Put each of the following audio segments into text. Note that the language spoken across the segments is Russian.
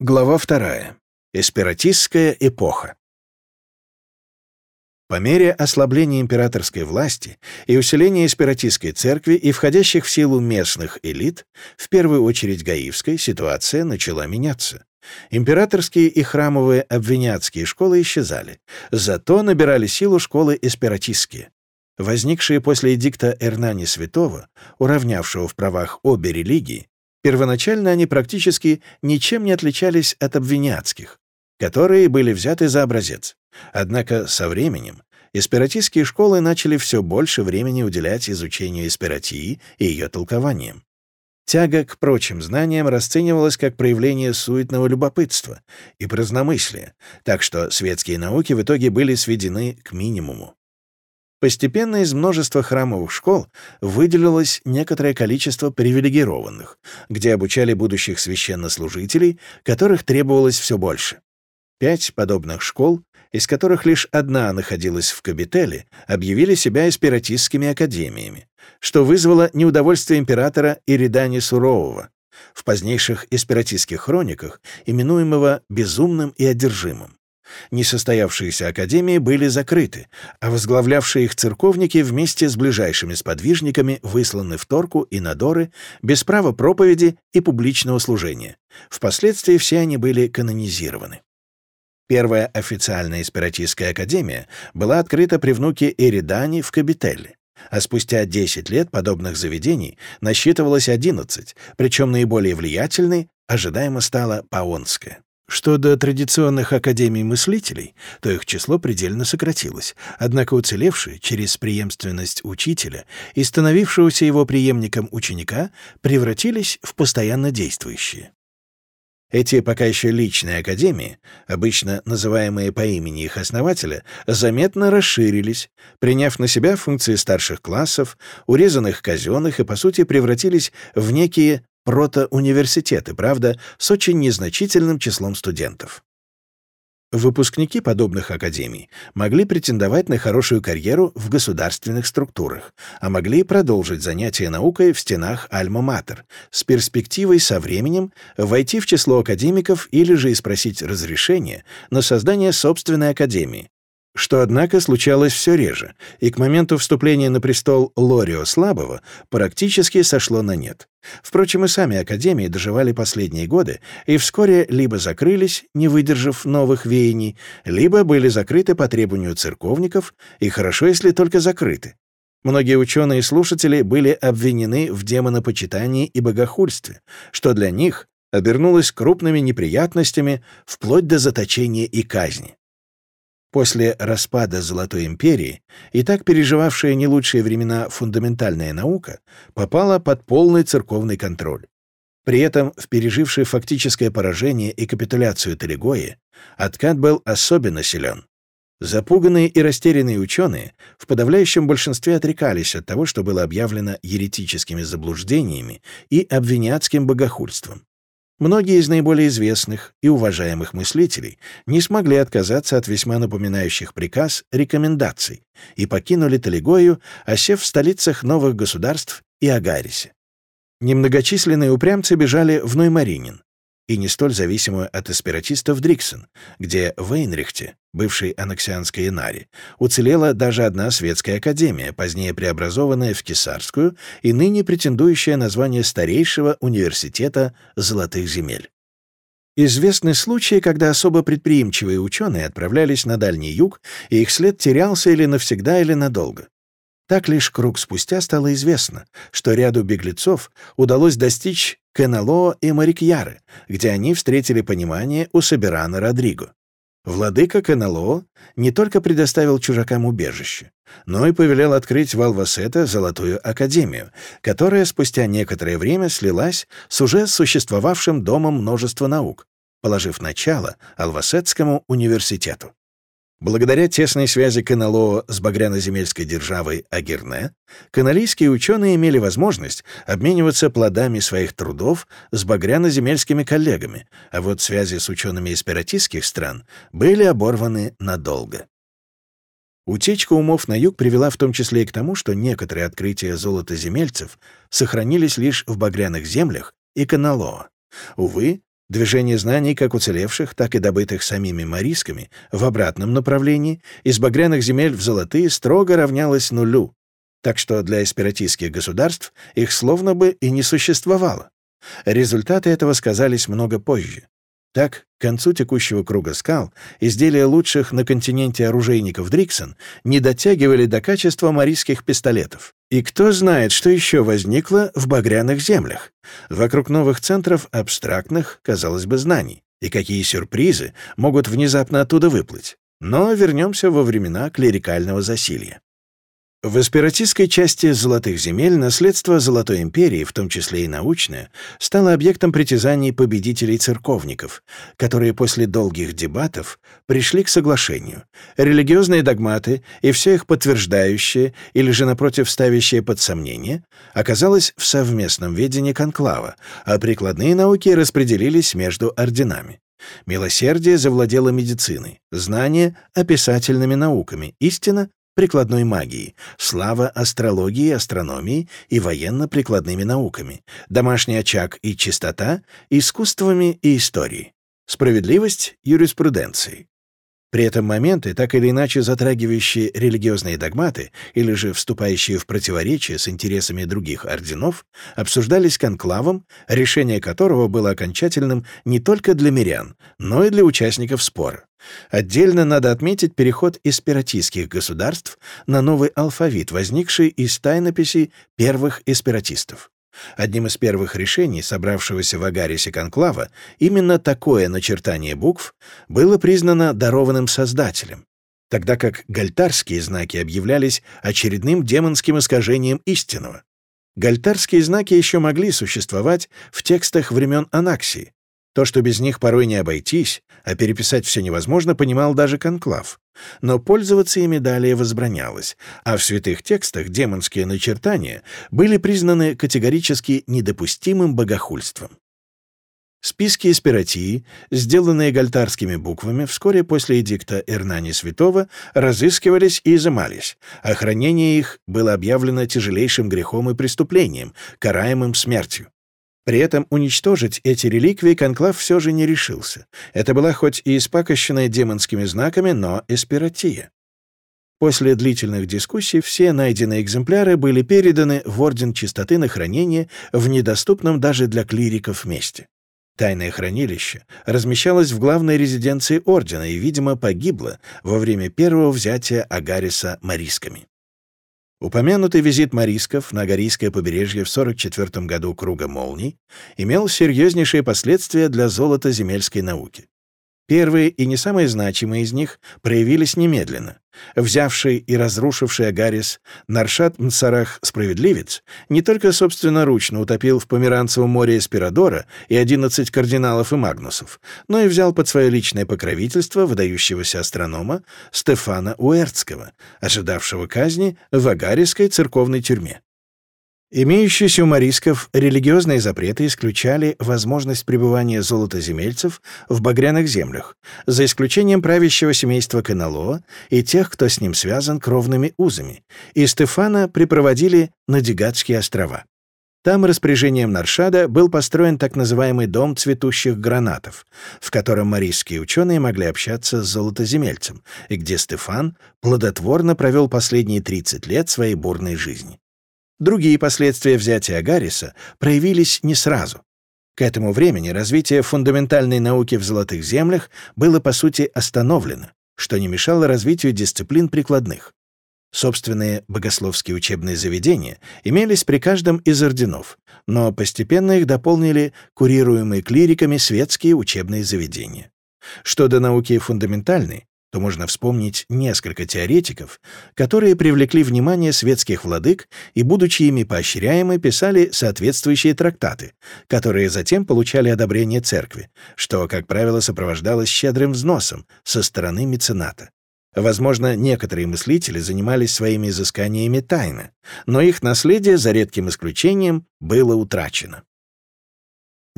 Глава вторая. Эспиратистская эпоха. По мере ослабления императорской власти и усиления эспиратистской церкви и входящих в силу местных элит, в первую очередь гаивской, ситуация начала меняться. Императорские и храмовые обвиняцкие школы исчезали, зато набирали силу школы эспиратистские. Возникшие после эдикта Эрнани Святого, уравнявшего в правах обе религии, Первоначально они практически ничем не отличались от обвиняцких, которые были взяты за образец. Однако со временем эспиратистские школы начали все больше времени уделять изучению эспиратии и ее толкованиям. Тяга к прочим знаниям расценивалась как проявление суетного любопытства и праздномыслия, так что светские науки в итоге были сведены к минимуму. Постепенно из множества храмовых школ выделилось некоторое количество привилегированных, где обучали будущих священнослужителей, которых требовалось все больше. Пять подобных школ, из которых лишь одна находилась в Кабителе, объявили себя эспиратистскими академиями, что вызвало неудовольствие императора Иридани Сурового, в позднейших эспиратистских хрониках, именуемого «безумным и одержимым». Несостоявшиеся академии были закрыты, а возглавлявшие их церковники вместе с ближайшими сподвижниками высланы в Торку и Надоры без права проповеди и публичного служения. Впоследствии все они были канонизированы. Первая официальная эспиратистская академия была открыта при внуке Эридани в Кабителле, а спустя 10 лет подобных заведений насчитывалось 11, причем наиболее влиятельной ожидаемо стала Паонская. Что до традиционных академий мыслителей, то их число предельно сократилось, однако уцелевшие через преемственность учителя и становившегося его преемником ученика превратились в постоянно действующие. Эти пока еще личные академии, обычно называемые по имени их основателя, заметно расширились, приняв на себя функции старших классов, урезанных казенных и, по сути, превратились в некие протоуниверситеты, правда, с очень незначительным числом студентов. Выпускники подобных академий могли претендовать на хорошую карьеру в государственных структурах, а могли продолжить занятия наукой в стенах Альма-Матер с перспективой со временем войти в число академиков или же и спросить разрешение на создание собственной академии, что, однако, случалось все реже, и к моменту вступления на престол Лорио Слабого практически сошло на нет. Впрочем, и сами академии доживали последние годы и вскоре либо закрылись, не выдержав новых веяний, либо были закрыты по требованию церковников, и хорошо, если только закрыты. Многие ученые и слушатели были обвинены в демонопочитании и богохульстве, что для них обернулось крупными неприятностями вплоть до заточения и казни. После распада Золотой империи и так переживавшая не лучшие времена фундаментальная наука попала под полный церковный контроль. При этом в пережившей фактическое поражение и капитуляцию Талигои откат был особенно силен. Запуганные и растерянные ученые в подавляющем большинстве отрекались от того, что было объявлено еретическими заблуждениями и обвиняцким богохульством. Многие из наиболее известных и уважаемых мыслителей не смогли отказаться от весьма напоминающих приказ рекомендаций и покинули Талигою, осев в столицах новых государств и Агарисе. Немногочисленные упрямцы бежали в Ноймаринин, и не столь зависимую от эспиратистов Дриксон, где в Эйнрихте, бывшей анаксианской Инари, уцелела даже одна светская академия, позднее преобразованная в Кесарскую и ныне претендующая на звание старейшего университета золотых земель. Известны случаи, когда особо предприимчивые ученые отправлялись на Дальний Юг, и их след терялся или навсегда, или надолго. Так лишь круг спустя стало известно, что ряду беглецов удалось достичь Кенало и Марикьяры, где они встретили понимание у Собирана Родриго. Владыка Кенало не только предоставил чужакам убежище, но и повелел открыть в Алвасета Золотую Академию, которая спустя некоторое время слилась с уже существовавшим Домом множества наук, положив начало Алвасетскому университету. Благодаря тесной связи КНЛО с багряно-земельской державой Агирне, каналийские ученые имели возможность обмениваться плодами своих трудов с багряно-земельскими коллегами, а вот связи с учеными из пиратистских стран были оборваны надолго. Утечка умов на юг привела в том числе и к тому, что некоторые открытия золотоземельцев сохранились лишь в багряных землях и Каналоа. Увы, Движение знаний, как уцелевших, так и добытых самими морисками, в обратном направлении, из багряных земель в золотые, строго равнялось нулю, так что для эспиратистских государств их словно бы и не существовало. Результаты этого сказались много позже. Так, к концу текущего круга скал изделия лучших на континенте оружейников Дриксон не дотягивали до качества марийских пистолетов. И кто знает, что еще возникло в багряных землях, вокруг новых центров абстрактных, казалось бы, знаний, и какие сюрпризы могут внезапно оттуда выплыть. Но вернемся во времена клерикального засилья. В аспиратистской части «Золотых земель» наследство Золотой империи, в том числе и научное, стало объектом притязаний победителей-церковников, которые после долгих дебатов пришли к соглашению. Религиозные догматы и все их подтверждающие или же, напротив, ставящие под сомнение, оказалось в совместном ведении конклава, а прикладные науки распределились между орденами. Милосердие завладело медициной, знание — описательными науками, истина прикладной магии, слава астрологии, астрономии и военно-прикладными науками, домашний очаг и чистота — искусствами и историей, справедливость — юриспруденцией. При этом моменты, так или иначе затрагивающие религиозные догматы или же вступающие в противоречие с интересами других орденов, обсуждались конклавом, решение которого было окончательным не только для мирян, но и для участников спора. Отдельно надо отметить переход из эспиратистских государств на новый алфавит, возникший из тайнописей первых эспиратистов. Одним из первых решений, собравшегося в Агарисе конклава, именно такое начертание букв было признано дарованным Создателем, тогда как гальтарские знаки объявлялись очередным демонским искажением истинного. Гальтарские знаки еще могли существовать в текстах времен Анаксии, то, что без них порой не обойтись, а переписать все невозможно, понимал даже конклав. Но пользоваться ими далее возбранялось, а в святых текстах демонские начертания были признаны категорически недопустимым богохульством. Списки эспиратии, сделанные гальтарскими буквами, вскоре после эдикта Эрнани Святого разыскивались и изымались, а хранение их было объявлено тяжелейшим грехом и преступлением, караемым смертью. При этом уничтожить эти реликвии Конклав все же не решился. Это была хоть и испакощенная демонскими знаками, но эспиратия. После длительных дискуссий все найденные экземпляры были переданы в Орден Чистоты на хранение в недоступном даже для клириков месте. Тайное хранилище размещалось в главной резиденции Ордена и, видимо, погибло во время первого взятия Агариса марисками. Упомянутый визит Марисков на Горийское побережье в 44 году Круга Молний имел серьезнейшие последствия для золота земельской науки. Первые и не самые значимые из них проявились немедленно. Взявший и разрушивший Агарис Наршат Мцарах Справедливец не только собственноручно утопил в Померанцевом море Эспирадора и 11 кардиналов и магнусов, но и взял под свое личное покровительство выдающегося астронома Стефана Уэртского, ожидавшего казни в Агарисской церковной тюрьме. Имеющиеся у марисков религиозные запреты исключали возможность пребывания золотоземельцев в багряных землях, за исключением правящего семейства Каналоа и тех, кто с ним связан кровными узами, и Стефана припроводили на Дигатские острова. Там распоряжением Наршада был построен так называемый «Дом цветущих гранатов», в котором марийские ученые могли общаться с золотоземельцем, и где Стефан плодотворно провел последние 30 лет своей бурной жизни. Другие последствия взятия Агариса проявились не сразу. К этому времени развитие фундаментальной науки в Золотых землях было, по сути, остановлено, что не мешало развитию дисциплин прикладных. Собственные богословские учебные заведения имелись при каждом из орденов, но постепенно их дополнили курируемые клириками светские учебные заведения. Что до науки фундаментальной, то можно вспомнить несколько теоретиков, которые привлекли внимание светских владык и, будучи ими поощряемы, писали соответствующие трактаты, которые затем получали одобрение церкви, что, как правило, сопровождалось щедрым взносом со стороны мецената. Возможно, некоторые мыслители занимались своими изысканиями тайно, но их наследие, за редким исключением, было утрачено.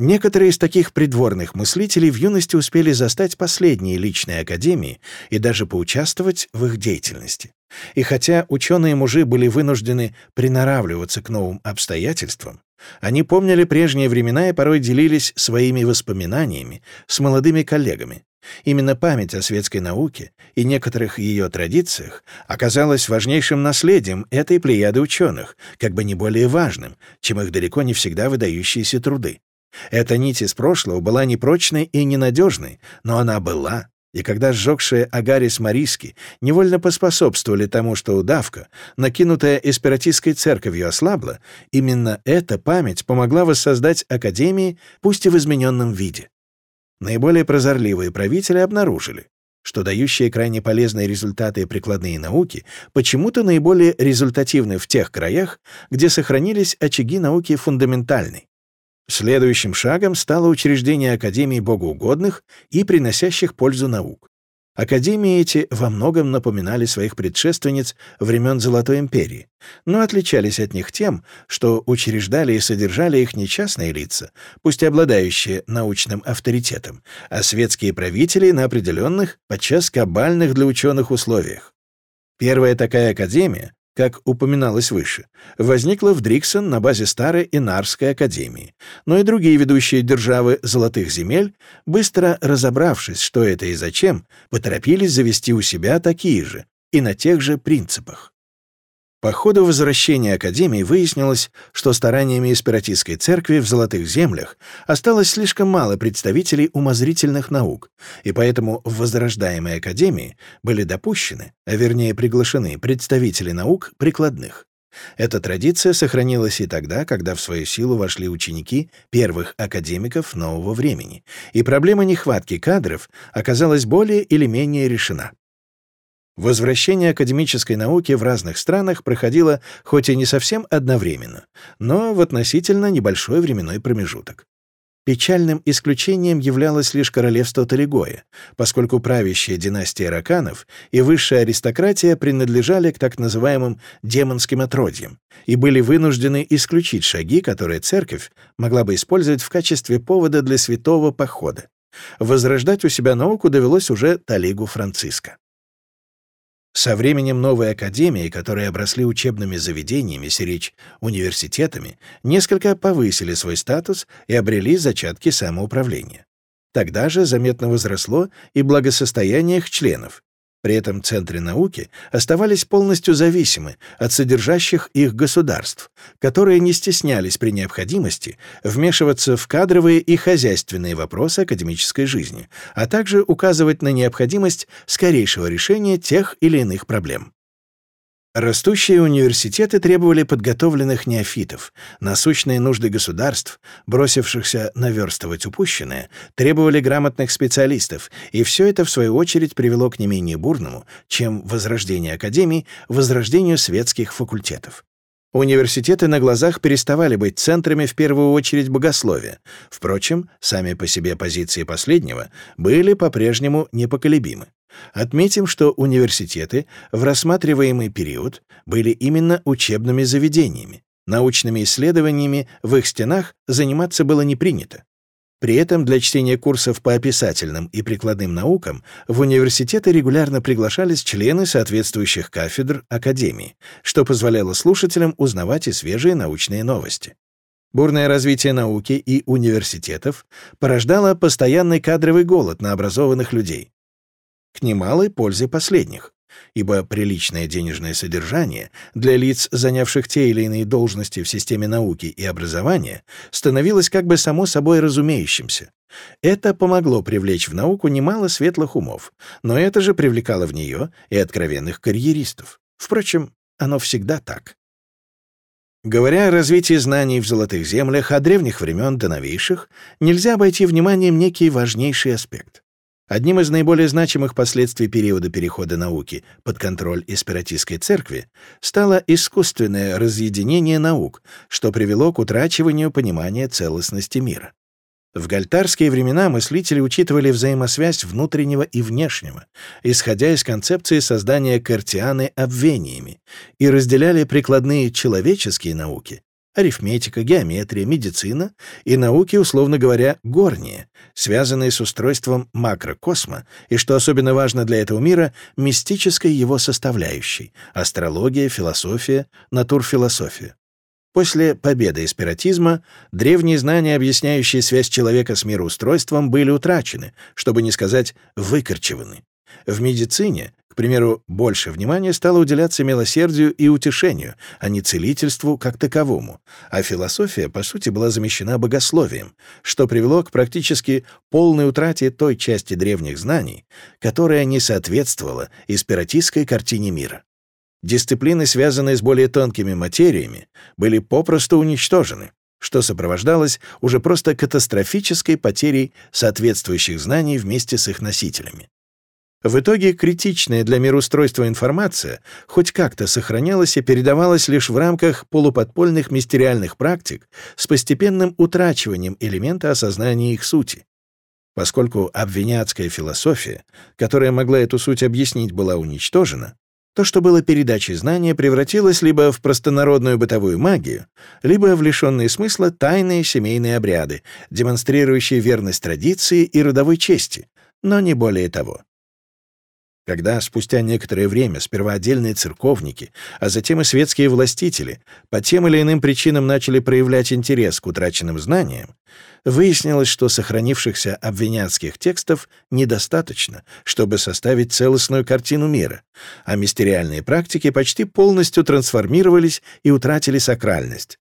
Некоторые из таких придворных мыслителей в юности успели застать последние личные академии и даже поучаствовать в их деятельности. И хотя ученые-мужи были вынуждены приноравливаться к новым обстоятельствам, они помнили прежние времена и порой делились своими воспоминаниями с молодыми коллегами. Именно память о светской науке и некоторых ее традициях оказалась важнейшим наследием этой плеяды ученых, как бы не более важным, чем их далеко не всегда выдающиеся труды. Эта нить из прошлого была непрочной и ненадежной, но она была. И когда сжегшие Агарис Мариски невольно поспособствовали тому, что удавка, накинутая эспиратистской церковью, ослабла, именно эта память помогла воссоздать Академии, пусть и в измененном виде. Наиболее прозорливые правители обнаружили, что дающие крайне полезные результаты прикладные науки почему-то наиболее результативны в тех краях, где сохранились очаги науки фундаментальной, Следующим шагом стало учреждение Академий богоугодных и приносящих пользу наук. Академии эти во многом напоминали своих предшественниц времен Золотой империи, но отличались от них тем, что учреждали и содержали их не частные лица, пусть и обладающие научным авторитетом, а светские правители на определенных, подчас кабальных для ученых условиях. Первая такая академия как упоминалось выше, возникла в Дриксон на базе старой Инарской академии, но и другие ведущие державы золотых земель, быстро разобравшись, что это и зачем, поторопились завести у себя такие же и на тех же принципах. По ходу возвращения Академии выяснилось, что стараниями Эспиратистской церкви в Золотых землях осталось слишком мало представителей умозрительных наук, и поэтому в возрождаемой Академии были допущены, а вернее приглашены, представители наук прикладных. Эта традиция сохранилась и тогда, когда в свою силу вошли ученики первых академиков нового времени, и проблема нехватки кадров оказалась более или менее решена. Возвращение академической науки в разных странах проходило хоть и не совсем одновременно, но в относительно небольшой временной промежуток. Печальным исключением являлось лишь королевство Талигоя, поскольку правящая династия раканов и высшая аристократия принадлежали к так называемым демонским отродьям и были вынуждены исключить шаги, которые церковь могла бы использовать в качестве повода для святого похода. Возрождать у себя науку довелось уже Талигу Франциско. Со временем новые академии, которые обросли учебными заведениями, речь университетами, несколько повысили свой статус и обрели зачатки самоуправления. Тогда же заметно возросло и благосостояние их членов, при этом центры науки оставались полностью зависимы от содержащих их государств, которые не стеснялись при необходимости вмешиваться в кадровые и хозяйственные вопросы академической жизни, а также указывать на необходимость скорейшего решения тех или иных проблем. Растущие университеты требовали подготовленных неофитов. Насущные нужды государств, бросившихся наверстывать упущенное, требовали грамотных специалистов, и все это, в свою очередь, привело к не менее бурному, чем возрождение академий, возрождению светских факультетов. Университеты на глазах переставали быть центрами в первую очередь богословия. Впрочем, сами по себе позиции последнего были по-прежнему непоколебимы. Отметим, что университеты в рассматриваемый период были именно учебными заведениями. Научными исследованиями в их стенах заниматься было не принято. При этом для чтения курсов по описательным и прикладным наукам в университеты регулярно приглашались члены соответствующих кафедр Академии, что позволяло слушателям узнавать и свежие научные новости. Бурное развитие науки и университетов порождало постоянный кадровый голод на образованных людей к немалой пользе последних, ибо приличное денежное содержание для лиц, занявших те или иные должности в системе науки и образования, становилось как бы само собой разумеющимся. Это помогло привлечь в науку немало светлых умов, но это же привлекало в нее и откровенных карьеристов. Впрочем, оно всегда так. Говоря о развитии знаний в золотых землях от древних времен до новейших, нельзя обойти вниманием некий важнейший аспект. Одним из наиболее значимых последствий периода перехода науки под контроль эспиратистской церкви стало искусственное разъединение наук, что привело к утрачиванию понимания целостности мира. В гальтарские времена мыслители учитывали взаимосвязь внутреннего и внешнего, исходя из концепции создания картианы обвениями, и разделяли прикладные человеческие науки арифметика, геометрия, медицина и науки, условно говоря, горние, связанные с устройством макрокосма и, что особенно важно для этого мира, мистической его составляющей — астрология, философия, натурфилософия. После победы эспиратизма древние знания, объясняющие связь человека с мироустройством, были утрачены, чтобы не сказать выкорчеваны. В медицине, к примеру, больше внимания стало уделяться милосердию и утешению, а не целительству как таковому, а философия, по сути, была замещена богословием, что привело к практически полной утрате той части древних знаний, которая не соответствовала эспиратистской картине мира. Дисциплины, связанные с более тонкими материями, были попросту уничтожены, что сопровождалось уже просто катастрофической потерей соответствующих знаний вместе с их носителями. В итоге критичная для мироустройства информация хоть как-то сохранялась и передавалась лишь в рамках полуподпольных мистериальных практик с постепенным утрачиванием элемента осознания их сути. Поскольку обвиняцкая философия, которая могла эту суть объяснить, была уничтожена, то, что было передачей знания, превратилось либо в простонародную бытовую магию, либо в лишенные смысла тайные семейные обряды, демонстрирующие верность традиции и родовой чести, но не более того. Когда спустя некоторое время сперва отдельные церковники, а затем и светские властители по тем или иным причинам начали проявлять интерес к утраченным знаниям, выяснилось, что сохранившихся обвинятских текстов недостаточно, чтобы составить целостную картину мира, а мистериальные практики почти полностью трансформировались и утратили сакральность.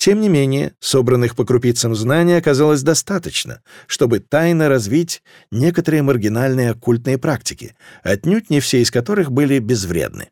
Тем не менее, собранных по крупицам знаний оказалось достаточно, чтобы тайно развить некоторые маргинальные оккультные практики, отнюдь не все из которых были безвредны.